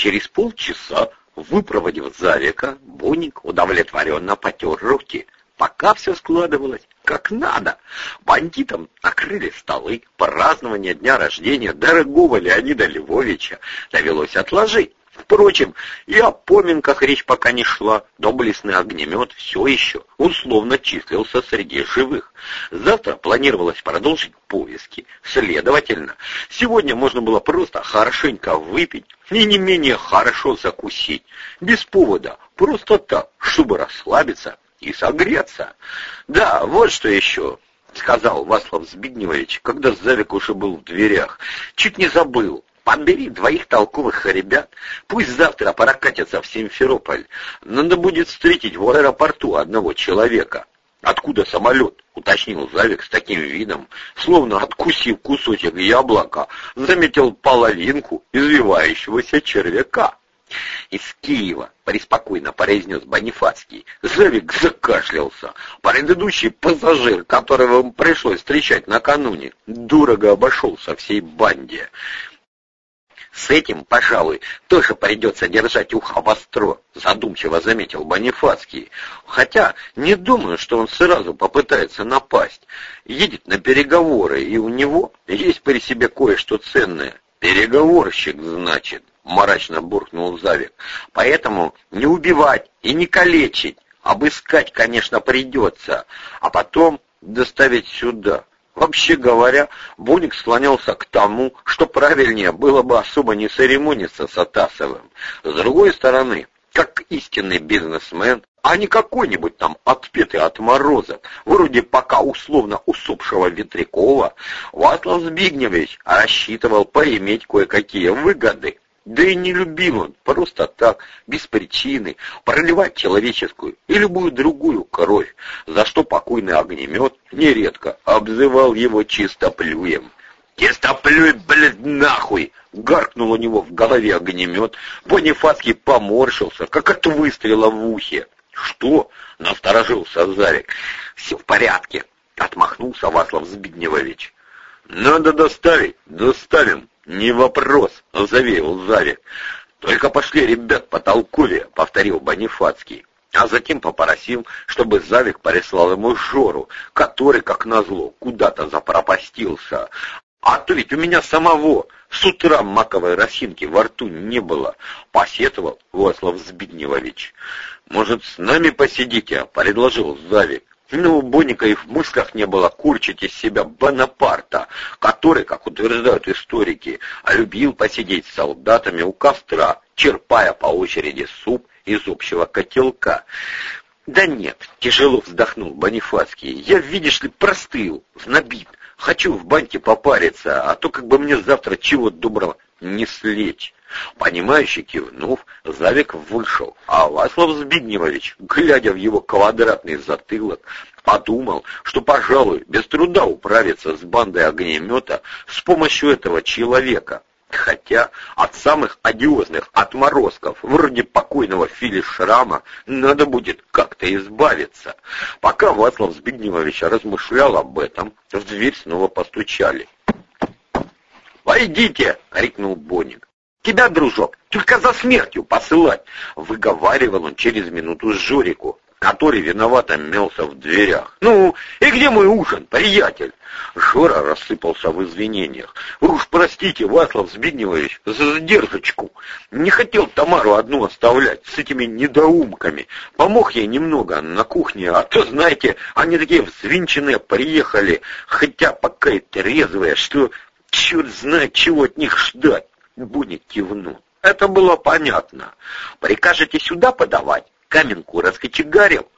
Через полчаса, выпроводив Завика, Буник удовлетворенно потер руки. Пока все складывалось как надо. Бандитам накрыли столы, празднование дня рождения дорогого Леонида Львовича довелось отложить. Впрочем, и о поминках речь пока не шла. Доблестный огнемет все еще условно числился среди живых. Завтра планировалось продолжить поиски. Следовательно, сегодня можно было просто хорошенько выпить и не менее хорошо закусить. Без повода, просто так, чтобы расслабиться и согреться. Да, вот что еще. — сказал Васлав Збигневович, когда Завик уже был в дверях. «Чуть не забыл. Подбери двоих толковых ребят, пусть завтра прокатятся в Симферополь. Надо будет встретить в аэропорту одного человека. «Откуда самолет?» — уточнил Завик с таким видом, словно откусив кусочек яблока, заметил половинку извивающегося червяка. «Из Киева», — преспокойно произнес Бонифацкий. Завик закашлялся. Предыдущий пассажир, которого ему пришлось встречать накануне, дорого обошелся всей банде. С этим, пожалуй, тоже придется держать ухо востро, задумчиво заметил Бонифацкий. Хотя не думаю, что он сразу попытается напасть. Едет на переговоры, и у него есть при себе кое-что ценное. Переговорщик, значит, мрачно буркнул Завик. Поэтому не убивать и не калечить. Обыскать, конечно, придется, а потом доставить сюда. Вообще говоря, Буник склонялся к тому, что правильнее было бы особо не церемониться с Атасовым. С другой стороны, как истинный бизнесмен, а не какой-нибудь там отпетый отморозок, вроде пока условно усопшего Ветрякова, Васлав Збигневич рассчитывал поиметь кое-какие выгоды. Да и не любил он просто так, без причины, проливать человеческую и любую другую кровь, за что покойный огнемет нередко обзывал его чистоплюем. «Чистоплюй, блядь, нахуй!» — гаркнул у него в голове огнемет. Бонифацкий поморщился, как от выстрела в ухе. «Что?» — насторожился Зарик. «Все в порядке», — отмахнулся Васлав Збигневович. «Надо доставить, доставим», «Не вопрос», — завеял Завик. «Только пошли ребят по толкове», — повторил Бонифацкий. А затем попросил, чтобы Завик прислал ему Жору, который, как назло, куда-то запропастился. «А то ведь у меня самого с утра маковой росинки во рту не было», — посетовал Васлав Збигневович. «Может, с нами посидите?» — предложил Завик. Но у Боника и в мыслях не было курчить из себя Бонапарта, который, как утверждают историки, любил посидеть с солдатами у костра, черпая по очереди суп из общего котелка. «Да нет», — тяжело вздохнул Бонифацкий, — «я, видишь ли, простыл, знобит, хочу в баньке попариться, а то как бы мне завтра чего доброго не слечь». Понимающе кивнув, Завик вышел, а Васлав Збигневович, глядя в его квадратный затылок, подумал, что, пожалуй, без труда управиться с бандой огнемета с помощью этого человека. Хотя от самых одиозных отморозков, вроде покойного Фили Шрама, надо будет как-то избавиться. Пока Васлав Збигневович размышлял об этом, в дверь снова постучали. «Войдите!» — крикнул Боник. Тебя, дружок, только за смертью посылать, выговаривал он через минуту Журику, который виновато мелся в дверях. Ну, и где мой ужин, приятель? Жора рассыпался в извинениях. Вы уж простите, Васлав Збигневович, за задержечку. Не хотел Тамару одну оставлять с этими недоумками. Помог ей немного на кухне, а то, знаете, они такие взвинченные приехали, хотя пока и трезвые, что черт знает, чего от них ждать. Буник кивнул. Это было понятно. Прикажете сюда подавать? Каменку раскочегарил.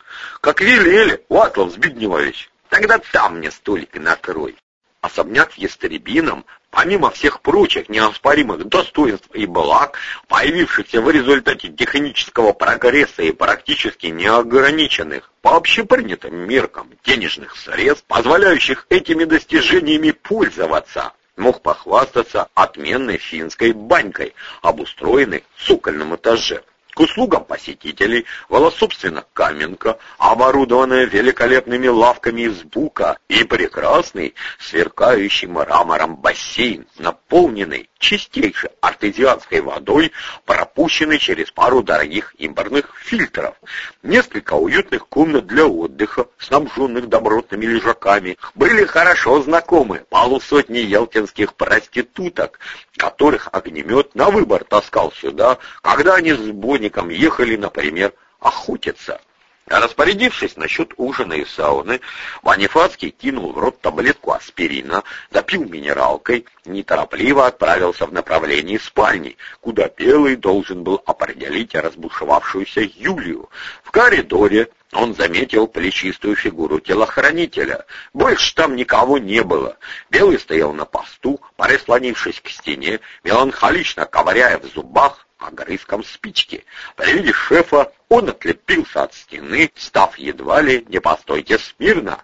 Как велели, Васлав Збигневович. Тогда там мне столик и накрой. Особняк в Естеребином, помимо всех прочих неоспоримых достоинств и благ, появившихся в результате технического прогресса и практически неограниченных по общепринятым меркам денежных средств, позволяющих этими достижениями пользоваться, мог похвастаться отменной финской банькой, обустроенной в цокольном этаже. К услугам посетителей была, собственно, каменка, оборудованная великолепными лавками из бука и прекрасный, сверкающий мрамором бассейн, наполненный чистейшей артезианской водой, пропущенной через пару дорогих импортных фильтров. Несколько уютных комнат для отдыха, снабженных добротными лежаками, были хорошо знакомы полусотни елтинских проституток, которых огнемет на выбор таскал сюда, когда они с Боником ехали, например, охотиться. Распорядившись насчет ужина и сауны, Ванифацкий кинул в рот таблетку аспирина, допил минералкой, неторопливо отправился в направлении спальни, куда Белый должен был определить разбушевавшуюся Юлию. В коридоре он заметил плечистую фигуру телохранителя. Больше там никого не было. Белый стоял на посту, прислонившись к стене, меланхолично ковыряя в зубах огрызком спички. При виде шефа он отлепился от стены, став едва ли не постойте смирно.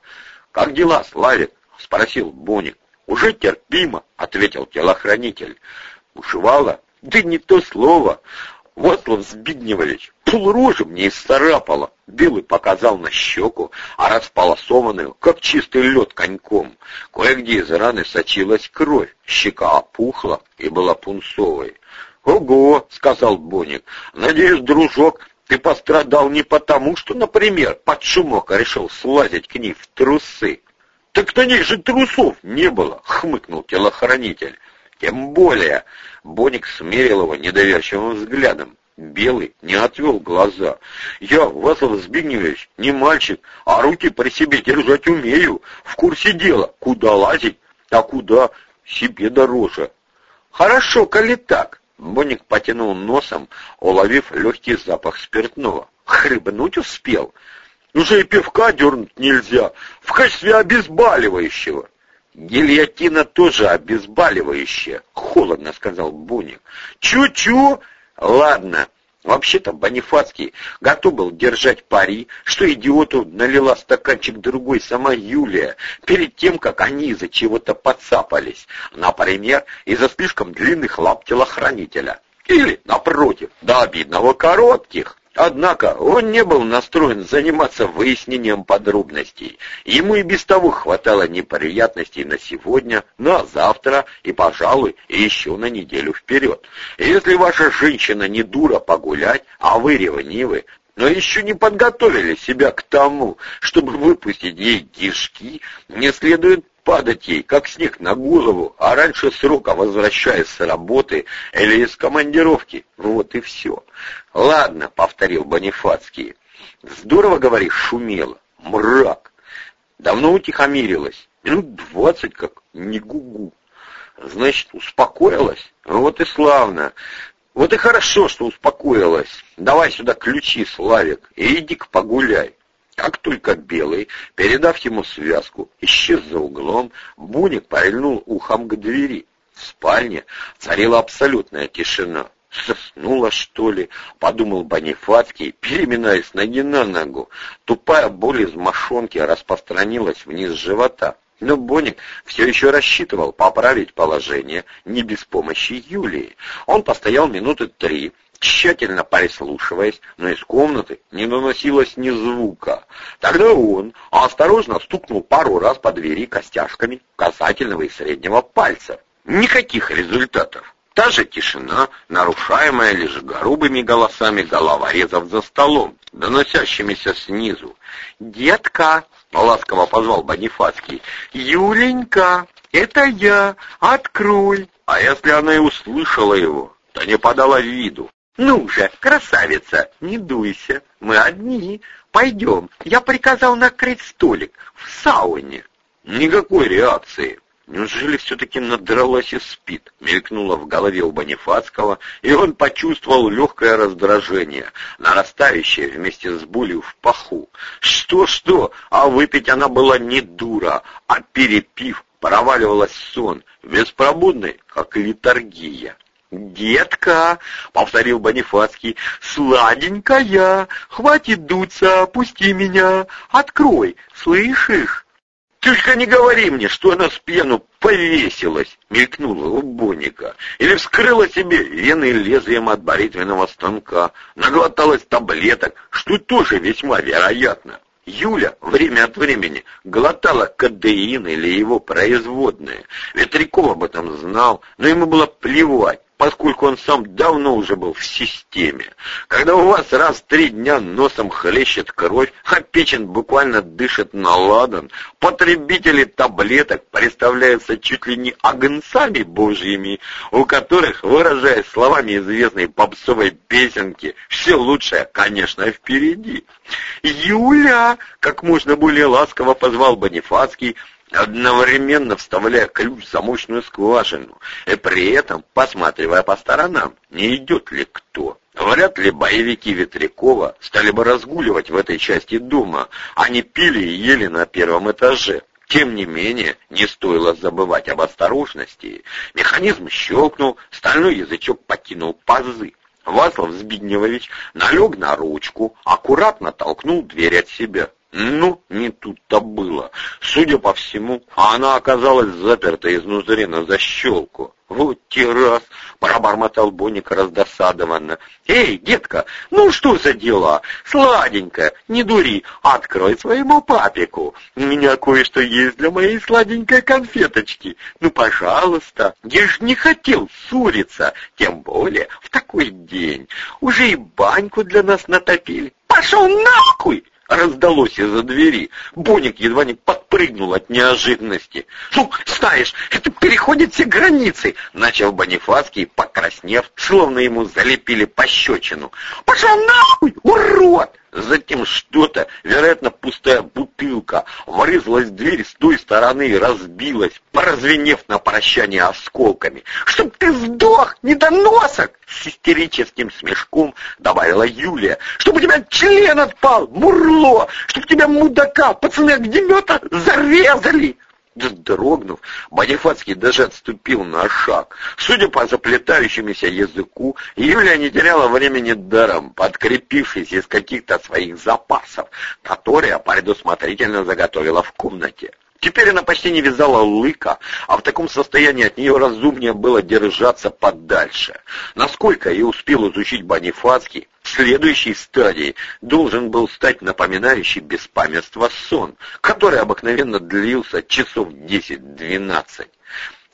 «Как дела, Славик?» — спросил Боник. «Уже терпимо», — ответил телохранитель. «Ушивало?» «Да не то слово. Васлав Збигневович, полрожи мне исцарапало. Белый показал на щеку, а располосованную, как чистый лед коньком. Кое-где из раны сочилась кровь, щека опухла и была пунцовой. «Ого!» — сказал Боник. «Надеюсь, дружок, ты пострадал не потому, что, например, под шумок решил слазить к ней в трусы». «Так на них же трусов не было!» — хмыкнул телохранитель. «Тем более!» — Боник смерил его недоверчивым взглядом. Белый не отвел глаза. «Я, Васов Збигневич, не мальчик, а руки при себе держать умею. В курсе дела, куда лазить, а куда себе дороже». «Хорошо, коли так». Боник потянул носом, уловив легкий запах спиртного. «Хребнуть успел. Уже и пивка дернуть нельзя, в качестве обезболивающего». «Гильотина тоже обезболивающая», — холодно сказал Буник. «Чу-чу! Ладно». Вообще-то Бонифацкий готов был держать пари, что идиоту налила стаканчик другой сама Юлия, перед тем, как они из-за чего-то подцапались. Например, из-за слишком длинных лап телохранителя. Или, напротив, до обидного коротких. Однако он не был настроен заниматься выяснением подробностей. Ему и без того хватало неприятностей на сегодня, на завтра и, пожалуй, еще на неделю вперед. Если ваша женщина не дура погулять, а вы ревнивы, но еще не подготовили себя к тому, чтобы выпустить ей кишки, не следует падать ей, как снег на голову, а раньше срока возвращаясь с работы или из командировки. Вот и все. «Ладно», — повторил Бонифацкий. «Здорово, говоришь, шумело. Мрак. Давно утихомирилась. Минут двадцать как, не гугу. Значит, успокоилась? Вот и славно. Вот и хорошо, что успокоилась. Давай сюда ключи, Славик, и иди-ка погуляй. Как только Белый, передав ему связку, исчез за углом, Буник прильнул ухом к двери. В спальне царила абсолютная тишина. «Заснула, что ли?» — подумал Бонифацкий, переминаясь ноги на ногу. Тупая боль из мошонки распространилась вниз живота. Но Боник все еще рассчитывал поправить положение не без помощи Юлии. Он постоял минуты три, тщательно прислушиваясь, но из комнаты не наносилось ни звука. Тогда он осторожно стукнул пару раз по двери костяшками касательного и среднего пальца. Никаких результатов. Та же тишина, нарушаемая лишь грубыми голосами головорезов за столом, доносящимися снизу. «Детка!» — ласково позвал Бонифацкий. «Юленька, это я! Открой!» А если она и услышала его, то не подала виду. «Ну же, красавица, не дуйся, мы одни. Пойдем, я приказал накрыть столик в сауне». Никакой реакции. Неужели все-таки надралась и спит? Мелькнуло в голове у Бонифацкого, и он почувствовал легкое раздражение, нарастающее вместе с болью в паху. Что-что, а выпить она была не дура, а перепив, проваливалась сон, беспробудный, как литургия. «Детка!» — повторил Бонифацкий. «Сладенькая! Хватит дуться, пусти меня! Открой! Слышишь?» Только не говори мне, что она с пьяну повесилась, мелькнула у или вскрыла себе вены лезвием от бритвенного станка, наглоталась таблеток, что тоже весьма вероятно. Юля время от времени глотала кадеин или его производные. Ветряков об этом знал, но ему было плевать поскольку он сам давно уже был в системе. Когда у вас раз в три дня носом хлещет кровь, а печень буквально дышит на ладан, потребители таблеток представляются чуть ли не огнцами божьими, у которых, выражаясь словами известной попсовой песенки, все лучшее, конечно, впереди. «Юля!» — как можно более ласково позвал Бонифацкий, одновременно вставляя ключ в замочную скважину, и при этом посматривая по сторонам, не идет ли кто. Вряд ли боевики Ветрякова стали бы разгуливать в этой части дома, они пили и ели на первом этаже. Тем не менее, не стоило забывать об осторожности. Механизм щелкнул, стальной язычок покинул пазы. Васлав Збигневович налег на ручку, аккуратно толкнул дверь от себя. Ну, не тут-то было. Судя по всему, она оказалась заперта изнутри на защелку. «Вот те раз!» — пробормотал Боник раздосадованно. «Эй, детка, ну что за дела? Сладенькая, не дури, открой своему папику. У меня кое-что есть для моей сладенькой конфеточки. Ну, пожалуйста, я ж не хотел ссориться, тем более в такой день. Уже и баньку для нас натопили. Пошел нахуй!» Раздалось из-за двери. Боник едва не подпрыгнул от неожиданности. «Ну, знаешь, это переходит все границы!» Начал Бонифацкий, покраснев, словно ему залепили пощечину. «Пошел нахуй, урод!» Затем что-то, вероятно, пустая бутылка, врезалась в дверь с той стороны и разбилась, поразвенев на прощание осколками. «Чтоб ты сдох, недоносок!» С истерическим смешком добавила Юлия. «Чтоб у тебя член отпал, мурло! Чтоб тебя, мудака, пацаны огнемета зарезали!» Дрогнув, Бонифацкий даже отступил на шаг. Судя по заплетающемуся языку, Юлия не теряла времени даром, подкрепившись из каких-то своих запасов, которые предусмотрительно заготовила в комнате. Теперь она почти не вязала лыка, а в таком состоянии от нее разумнее было держаться подальше. Насколько я успел изучить Бонифацкий, следующей стадией должен был стать напоминающий беспамятство сон, который обыкновенно длился часов 10-12.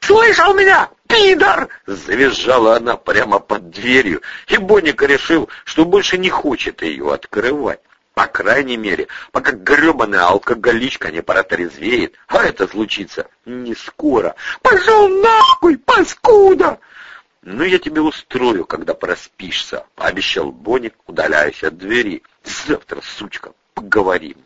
«Слышал меня, пидор!» — завизжала она прямо под дверью, и Боника решил, что больше не хочет ее открывать. По крайней мере, пока гребаная алкоголичка не протрезвеет, а это случится не скоро. «Пошел нахуй, паскуда!» «Ну, я тебе устрою, когда проспишься», — пообещал Боник, удаляясь от двери. «Завтра, сучка, поговорим».